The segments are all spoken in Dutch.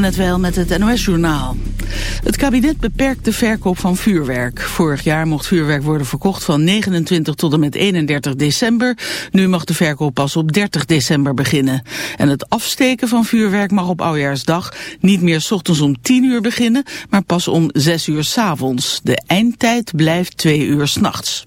net wel met het NOS-journaal. Het kabinet beperkt de verkoop van vuurwerk. Vorig jaar mocht vuurwerk worden verkocht van 29 tot en met 31 december. Nu mag de verkoop pas op 30 december beginnen. En het afsteken van vuurwerk mag op Oudjaarsdag niet meer s ochtends om 10 uur beginnen, maar pas om 6 uur s avonds. De eindtijd blijft 2 uur s'nachts.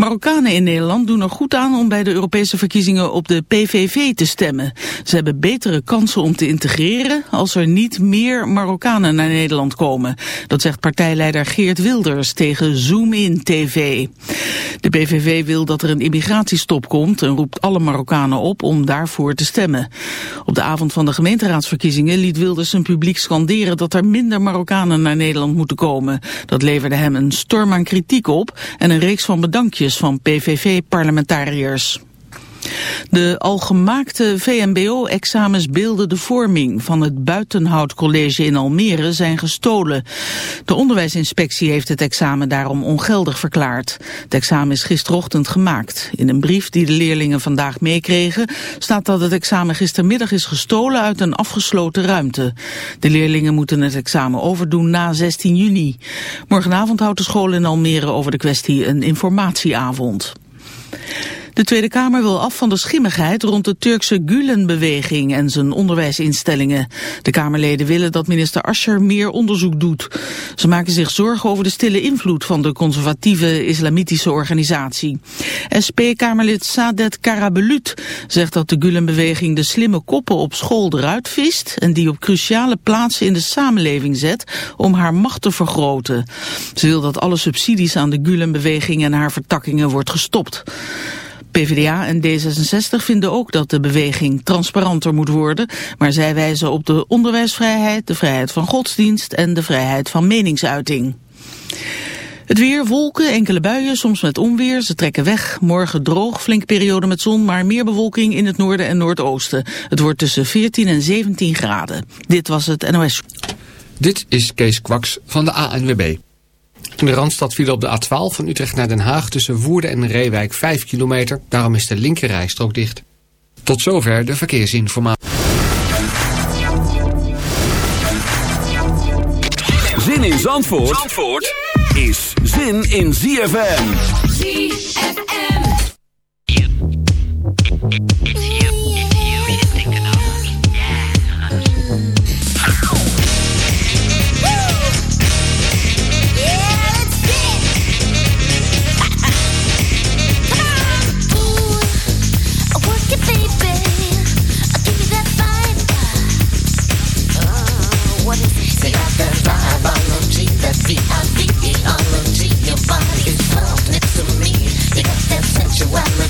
Marokkanen in Nederland doen er goed aan om bij de Europese verkiezingen op de PVV te stemmen. Ze hebben betere kansen om te integreren als er niet meer Marokkanen naar Nederland komen. Dat zegt partijleider Geert Wilders tegen Zoom In TV. De PVV wil dat er een immigratiestop komt en roept alle Marokkanen op om daarvoor te stemmen. Op de avond van de gemeenteraadsverkiezingen liet Wilders zijn publiek scanderen dat er minder Marokkanen naar Nederland moeten komen. Dat leverde hem een storm aan kritiek op en een reeks van bedankjes van PVV-parlementariërs. De algemaakte VMBO-examens beelden de vorming van het Buitenhoutcollege in Almere zijn gestolen. De onderwijsinspectie heeft het examen daarom ongeldig verklaard. Het examen is gisterochtend gemaakt. In een brief die de leerlingen vandaag meekregen staat dat het examen gistermiddag is gestolen uit een afgesloten ruimte. De leerlingen moeten het examen overdoen na 16 juni. Morgenavond houdt de school in Almere over de kwestie een informatieavond. De Tweede Kamer wil af van de schimmigheid rond de Turkse Gulen-beweging en zijn onderwijsinstellingen. De Kamerleden willen dat minister Ascher meer onderzoek doet. Ze maken zich zorgen over de stille invloed van de conservatieve islamitische organisatie. SP-Kamerlid Sadet Karabelut zegt dat de Gulen-beweging de slimme koppen op school eruit vist en die op cruciale plaatsen in de samenleving zet om haar macht te vergroten. Ze wil dat alle subsidies aan de Gulen-beweging en haar vertakkingen wordt gestopt. PvdA en D66 vinden ook dat de beweging transparanter moet worden, maar zij wijzen op de onderwijsvrijheid, de vrijheid van godsdienst en de vrijheid van meningsuiting. Het weer, wolken, enkele buien, soms met onweer. Ze trekken weg. Morgen droog, flink periode met zon, maar meer bewolking in het noorden en noordoosten. Het wordt tussen 14 en 17 graden. Dit was het NOS. Dit is Kees Kwaks van de ANWB. In de Randstad viel op de A12 van Utrecht naar Den Haag tussen Woerden en Reewijk 5 kilometer. Daarom is de linkerrijstrook dicht. Tot zover de verkeersinformatie. Zin in Zandvoort, Zandvoort is zin in ZFM. ZFM. what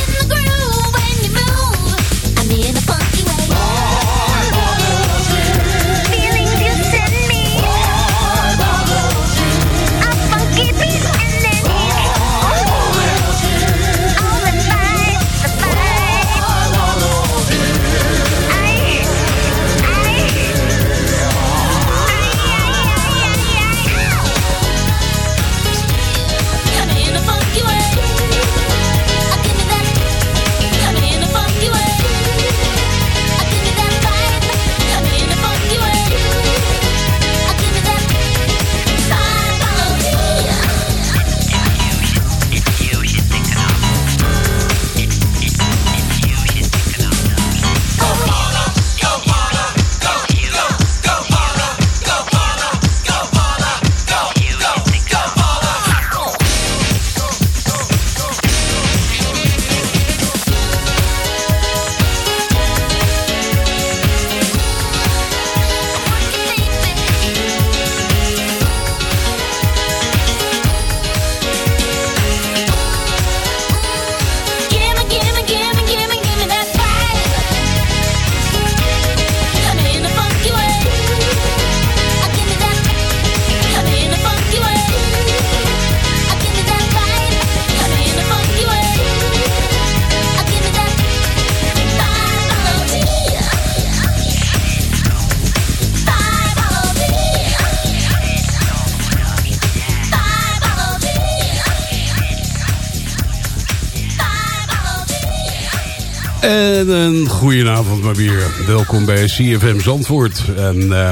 En een goedenavond maar weer. Welkom bij CFM Zandvoort. En uh,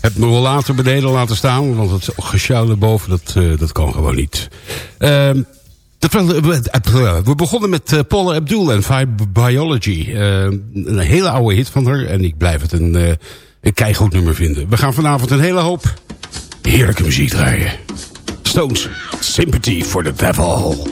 heb me wel later beneden laten staan, want het gesjouwen boven, dat, uh, dat kan gewoon niet. Uh, dat eh, we, begonnen met Paula Abdul en Five Biology. Ehm, een hele oude hit van haar en ik blijf het een, uh, een keigoed nummer vinden. We gaan vanavond een hele hoop heerlijke muziek draaien. Stones, Sympathy for the Devil.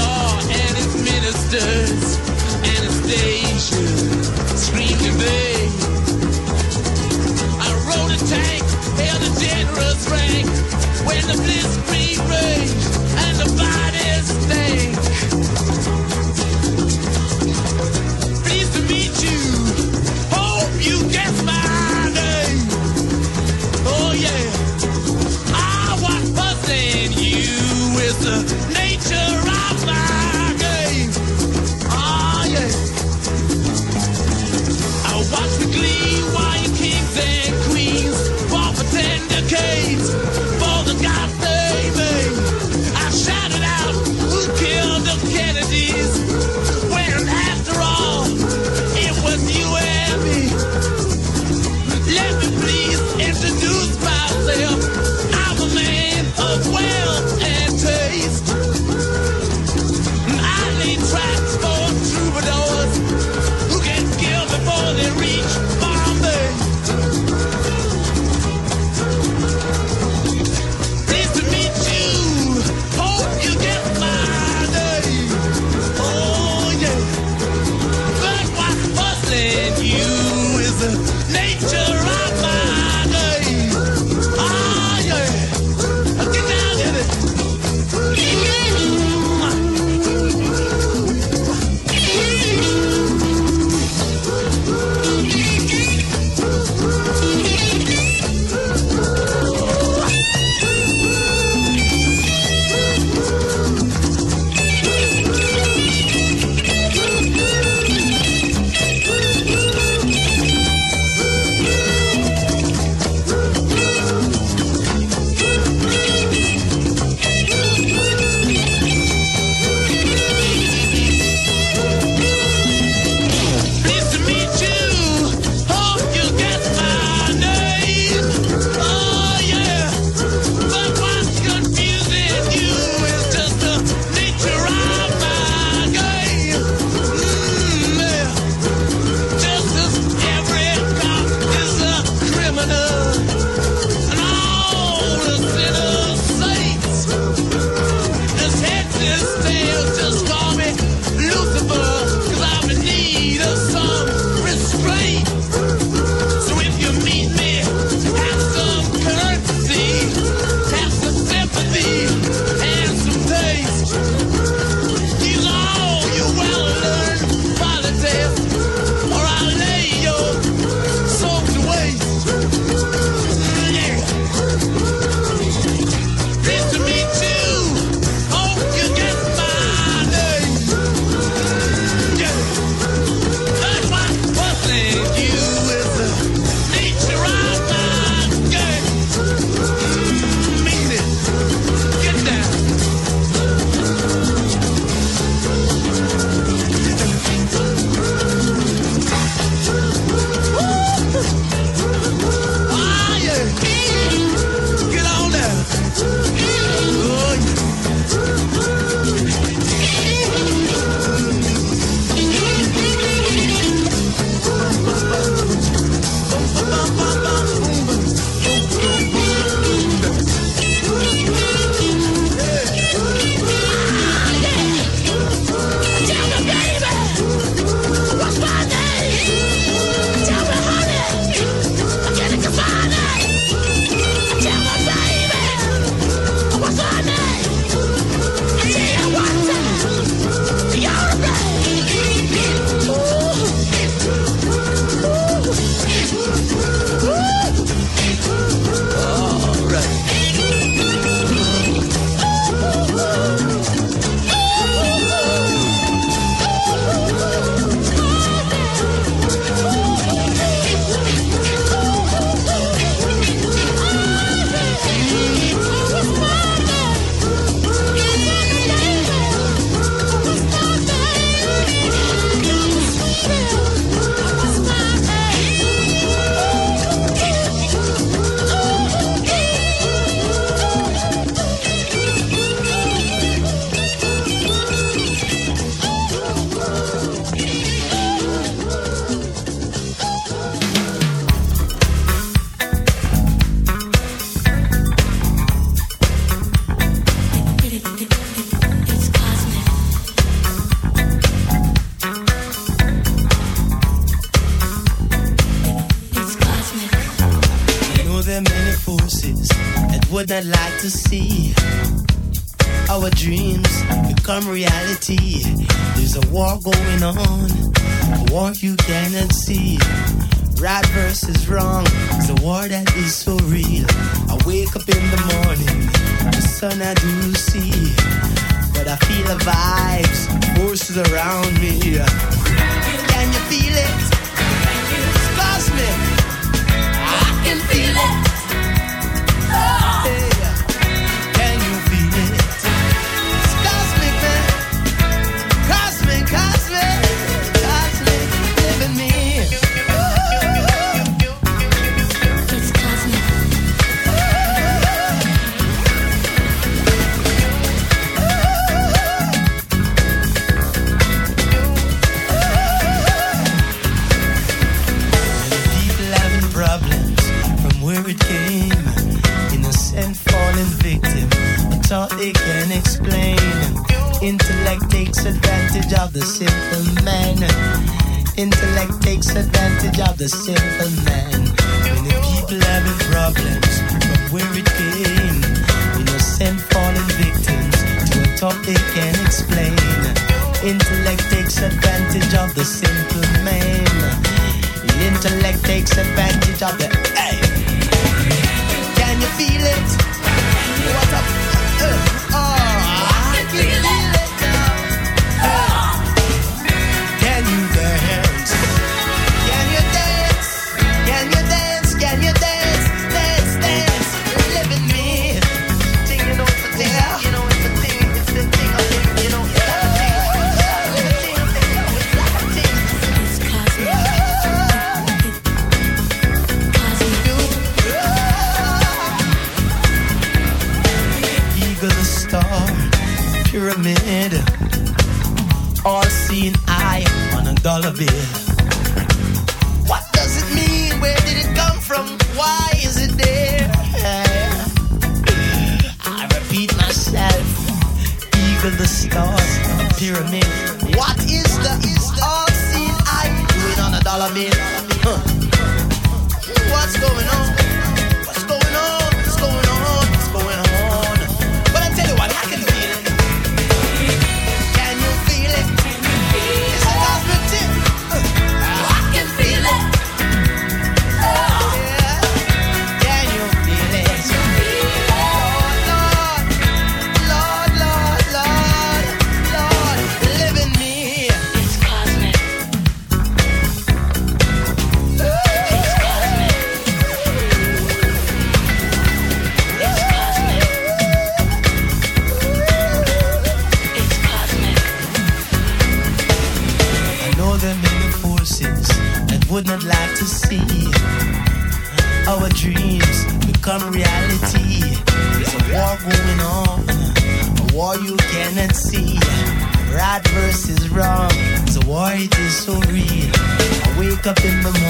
and its minister. even the stars. Pyramid. What is the is the all seen? I doing on a dollar bill. Huh. What's going on? some reality. There's a war going on, a war you cannot see. Right versus wrong, the war it is so real. I wake up in the morning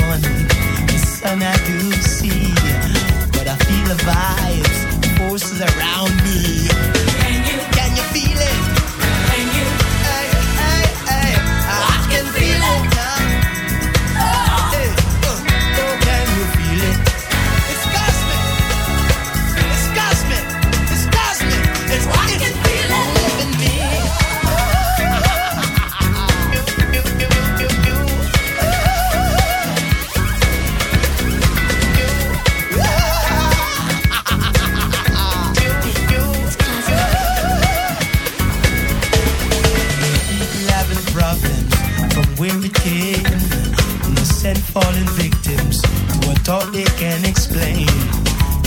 victims who are taught they can explain.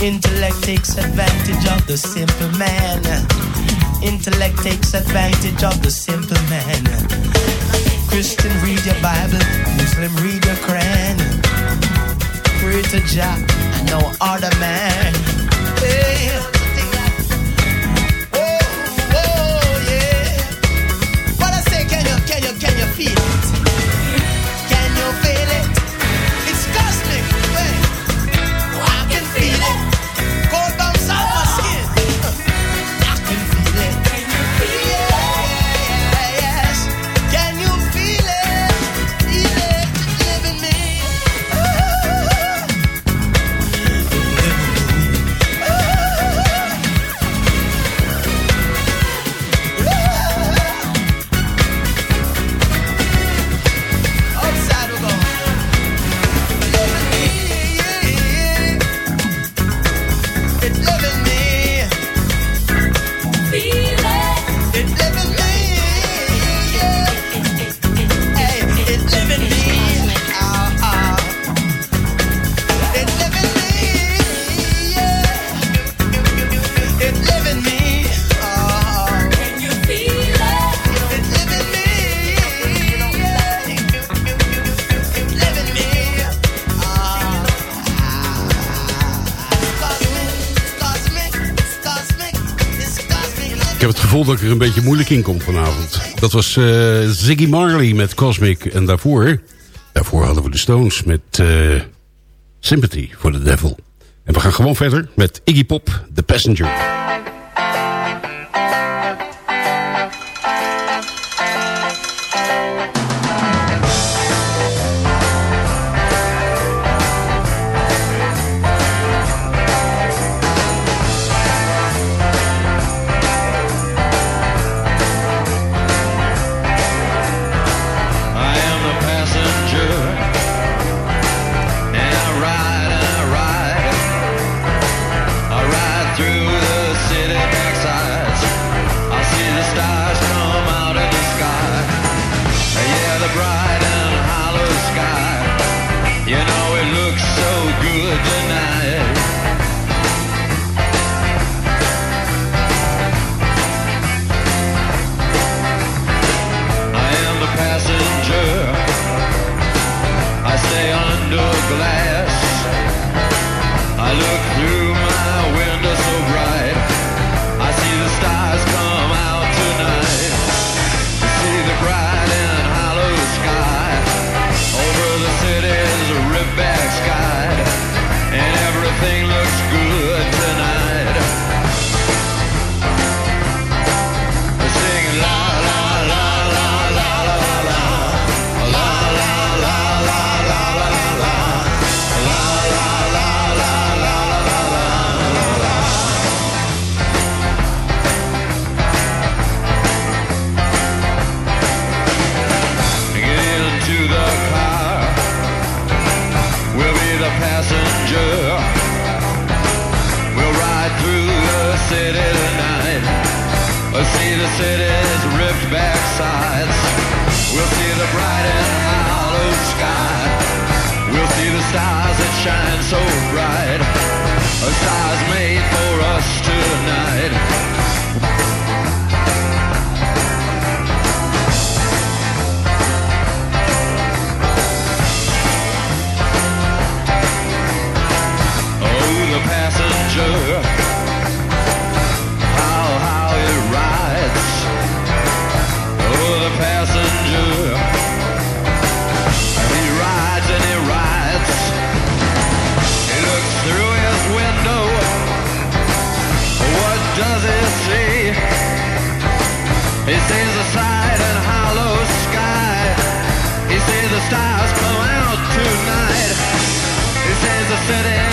Intellect takes advantage of the simple man. Intellect takes advantage of the simple man. Christian, read your Bible. Muslim, read your Quran. Pray to Jah no other man. gevoel dat ik er een beetje moeilijk inkom vanavond. Dat was eh, Ziggy Marley met Cosmic. En daarvoor, daarvoor hadden we de Stones met eh, Sympathy for the Devil. En we gaan gewoon verder met Iggy Pop, The Passenger. stars that shine so bright. A stars made for us tonight. Oh, the passenger. stars blow out tonight. This is a city.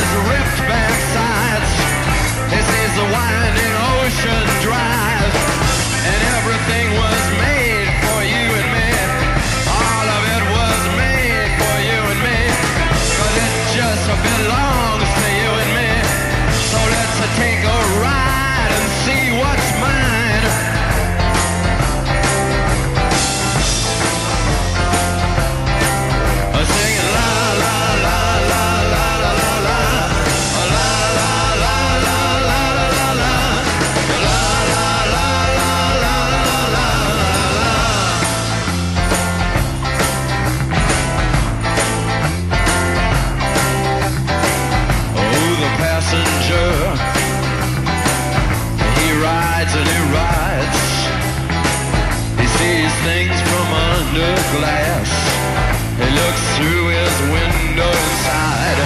and he rides. He sees things from under glass. He looks through his window side.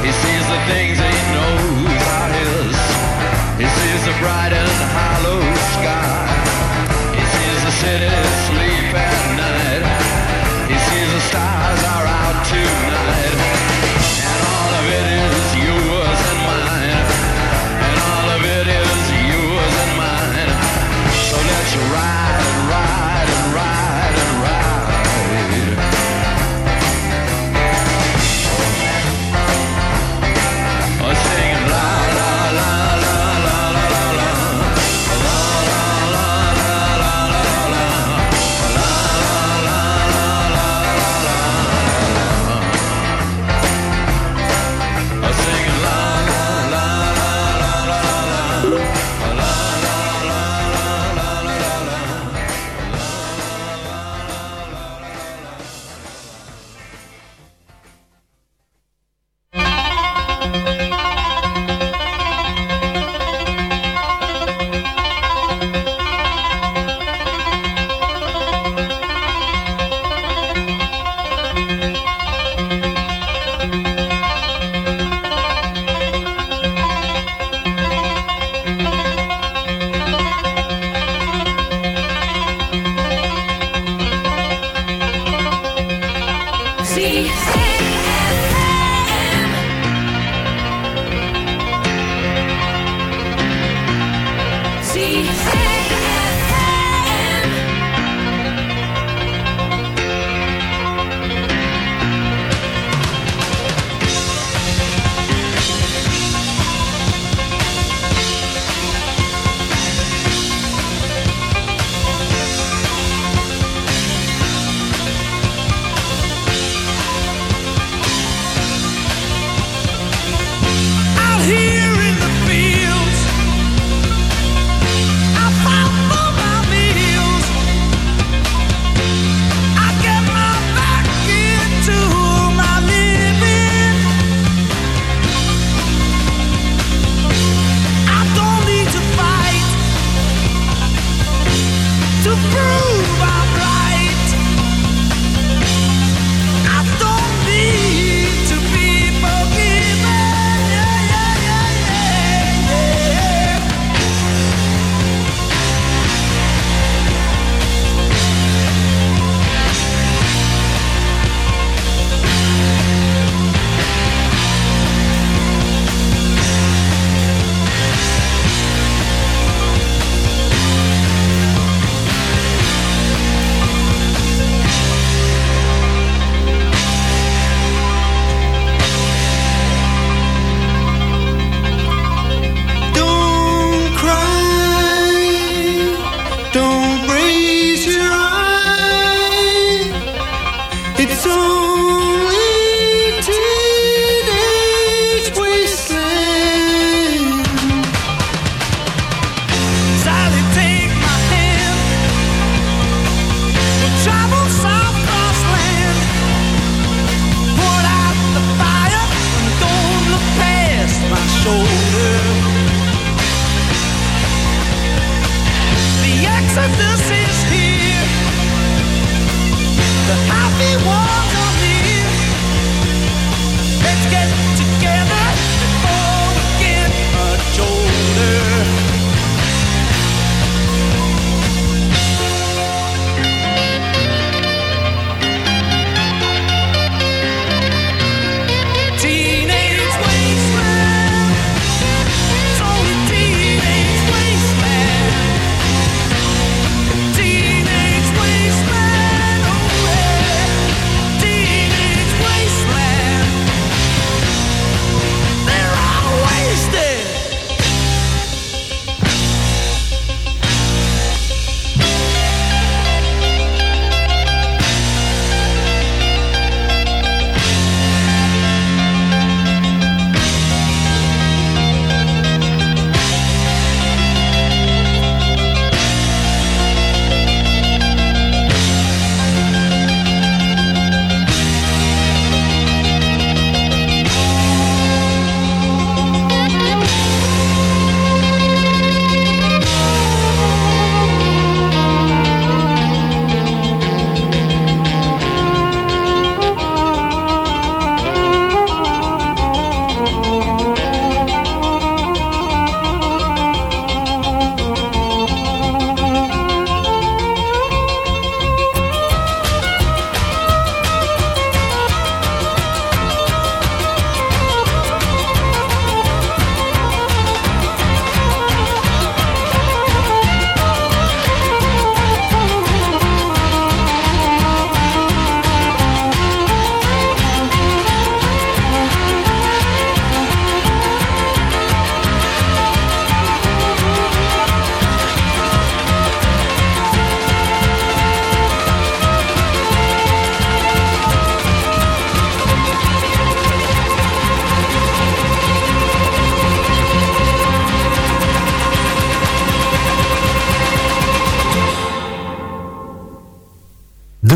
He sees the things he knows are his. He sees the bright and hollow sky. He sees the city sleep at night. He sees the stars.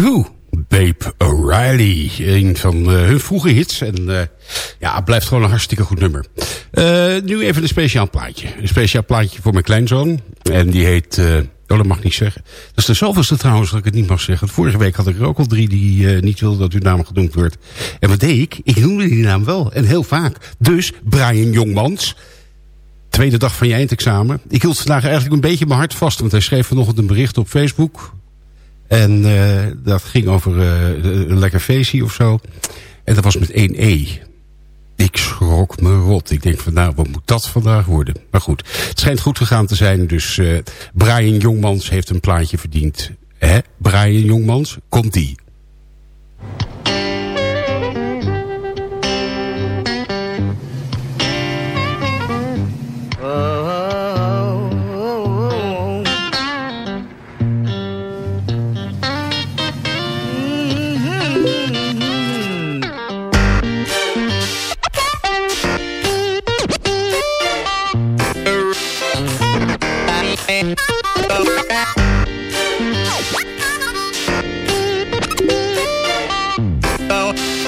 Who. Babe O'Reilly. Een van uh, hun vroege hits. En uh, ja, blijft gewoon een hartstikke goed nummer. Uh, nu even een speciaal plaatje. Een speciaal plaatje voor mijn kleinzoon. En die heet... Oh, dat mag ik niet zeggen. Dat is de zoveelste trouwens dat ik het niet mag zeggen. Vorige week had ik er ook al drie die niet wilden dat uw naam genoemd wordt. En wat deed ik? Ik noemde die naam wel. En heel vaak. Dus Brian Jongmans tweede dag van je eindexamen. Ik hield vandaag eigenlijk een beetje mijn hart vast. Want hij schreef vanochtend een bericht op Facebook. En uh, dat ging over uh, een lekker feestje of zo. En dat was met 1 E. Ik schrok me rot. Ik denk van nou, wat moet dat vandaag worden? Maar goed, het schijnt goed gegaan te zijn. Dus uh, Brian Jongmans heeft een plaatje verdiend. Hè? Brian Jongmans, komt die.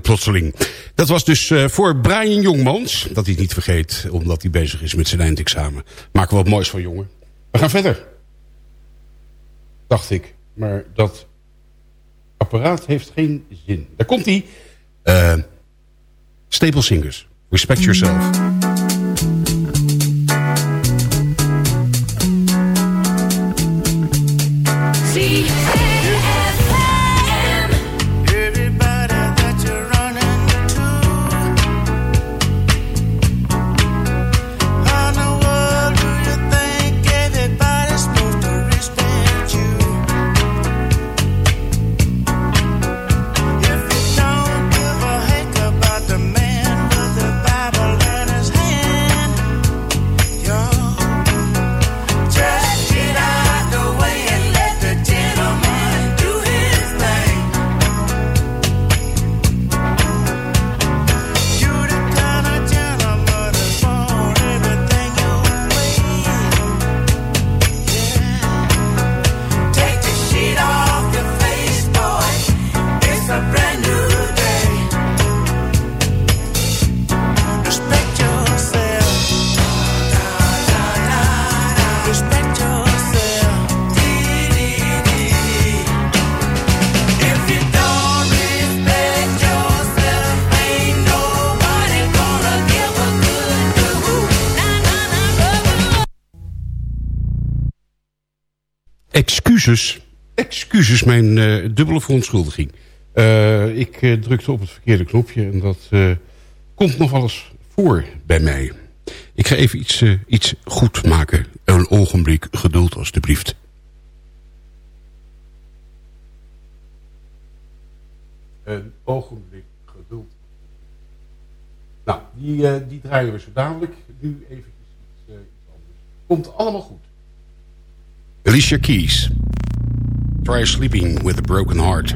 plotseling. Dat was dus uh, voor Brian Jongmans. Dat hij het niet vergeet, omdat hij bezig is met zijn eindexamen. Maken we wat moois van, jongen. We gaan verder. Dacht ik. Maar dat apparaat heeft geen zin. Daar komt hij. Uh, Staple Singers. Respect yourself. dubbele verontschuldiging. Uh, ik eh, drukte op het verkeerde knopje en dat eh, komt nog alles voor bij mij. Ik ga even iets, iets goed maken. Een ogenblik geduld alstublieft. Een ogenblik geduld. Nou, die, die draaien we zo dadelijk. Nu even iets, iets anders. Komt allemaal goed. Alicia Keys. Price sleeping with a broken heart.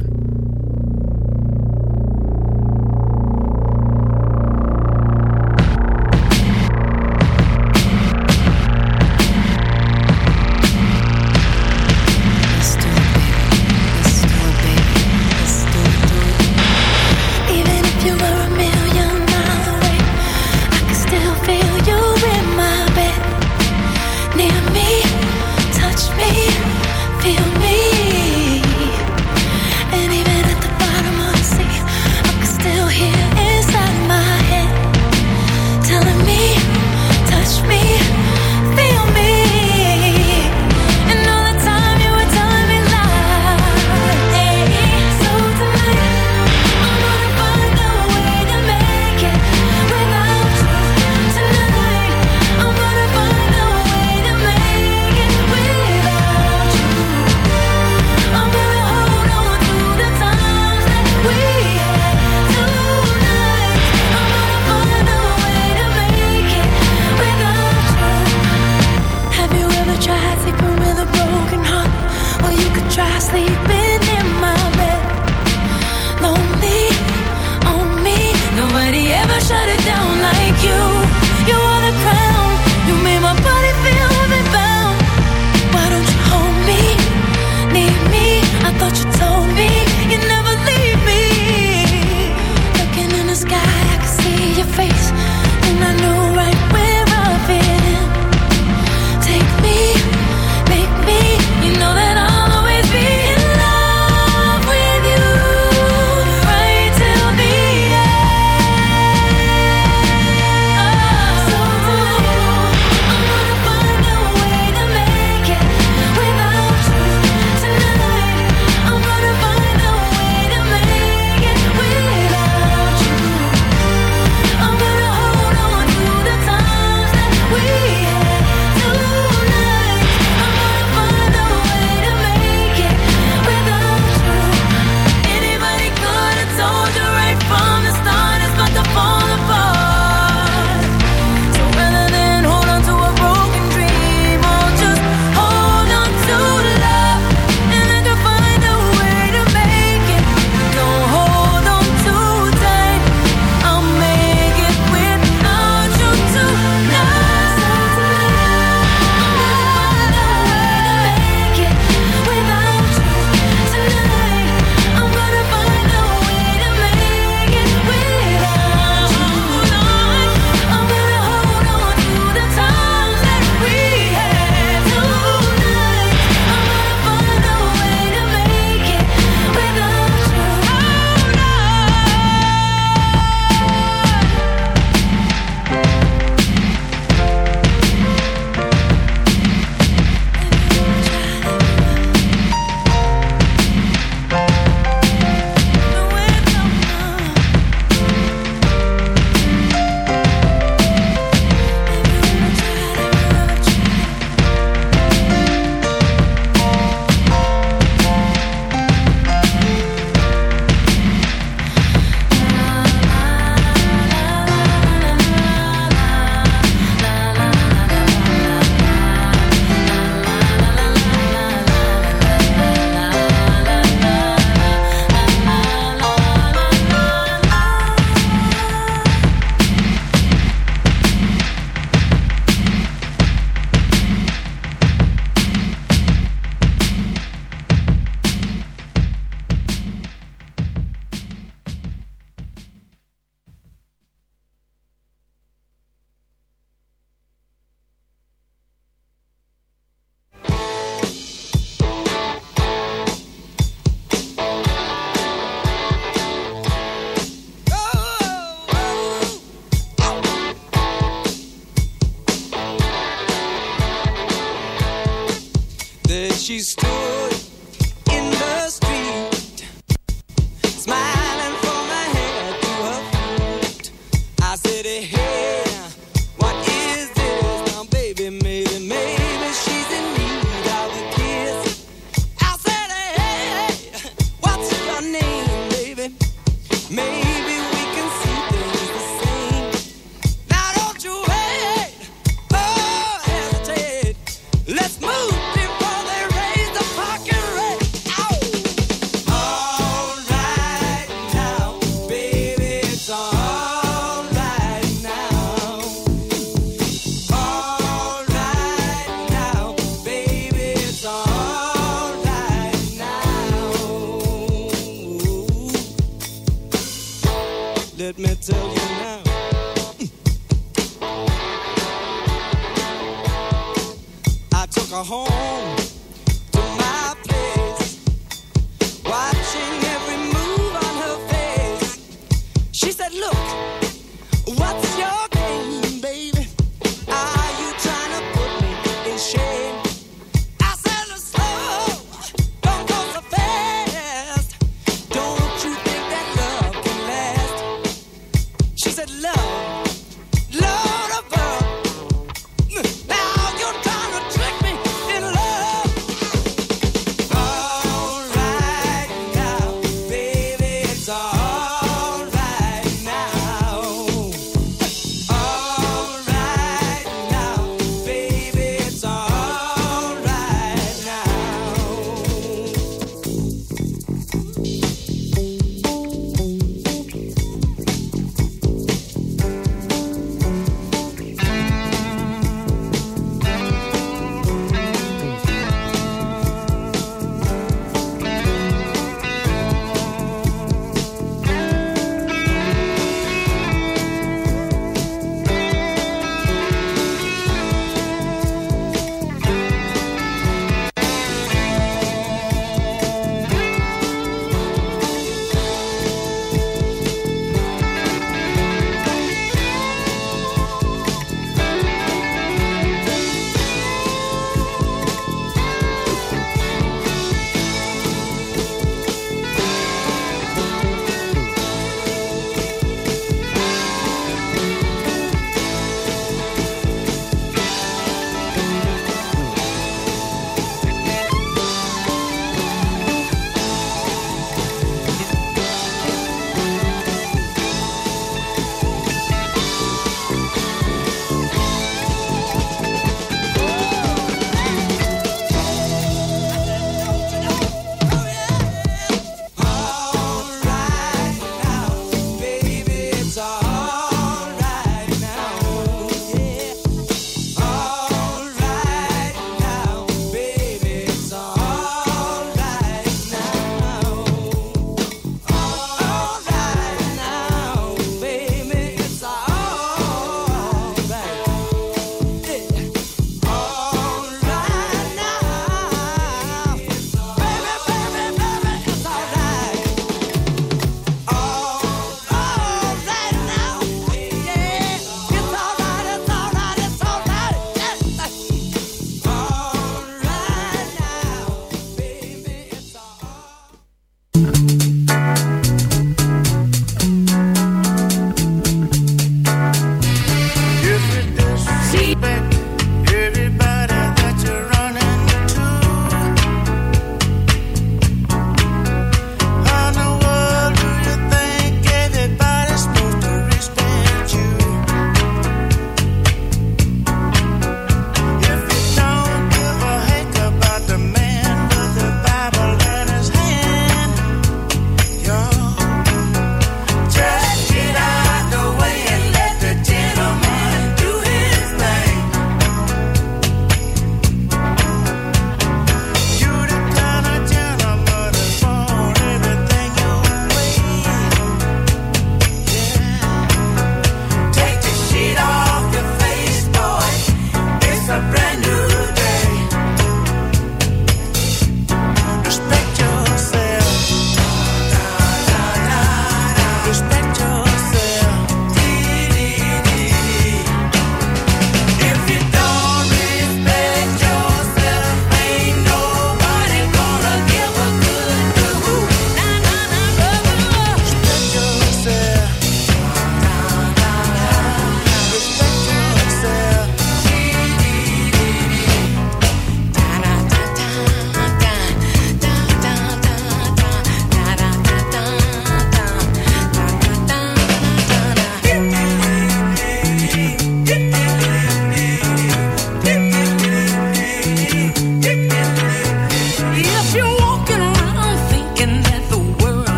Home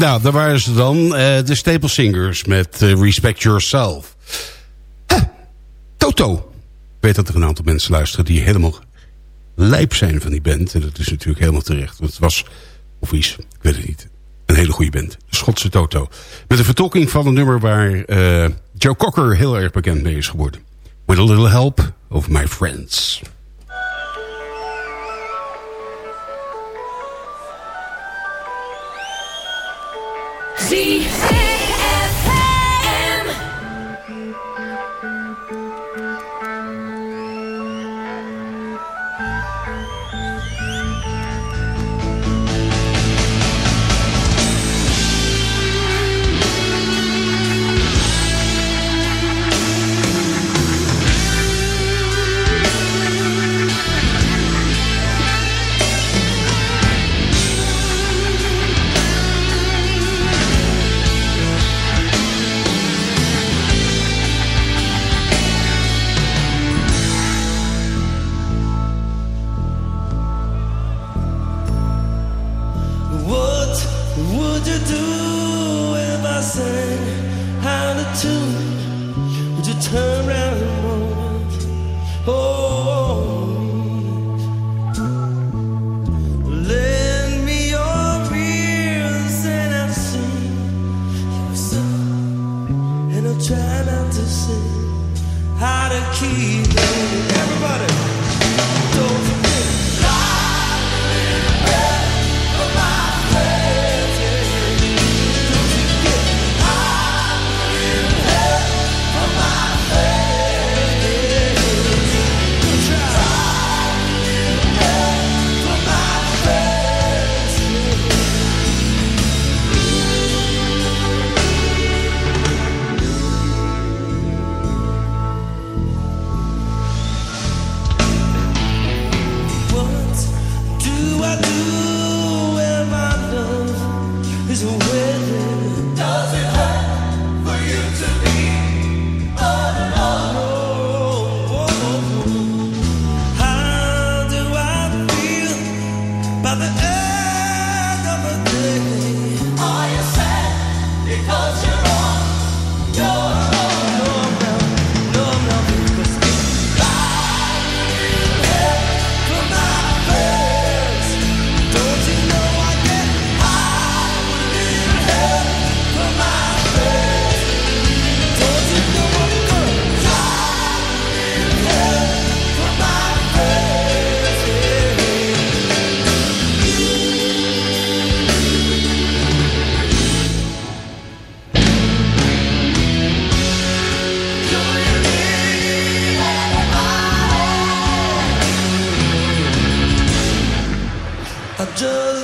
Nou, daar waren ze dan. eh, de Staple Singers met eh, Respect Yourself. Toto. Ik weet dat er een aantal mensen luisteren die helemaal lijp zijn van die band. En dat is natuurlijk helemaal terecht. Want het was, of iets, ik weet het niet. Een hele goede band. Schotse Toto. Met een vertolking van een nummer waar eh, Joe Cocker heel erg bekend mee is geworden. With a little help of my friends. ZFM. Would you do if I sang out of tune? Would you turn around and moan? Oh, lend me your ears and I'll sing song, and I'll try not to sing how to keep it. Just